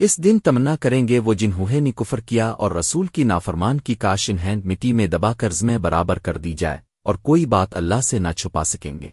اس دن تمنا کریں گے وہ جنہوں نے کفر کیا اور رسول کی نافرمان کی کاش انہیں مٹی میں دبا کر زمیں برابر کر دی جائے اور کوئی بات اللہ سے نہ چھپا سکیں گے۔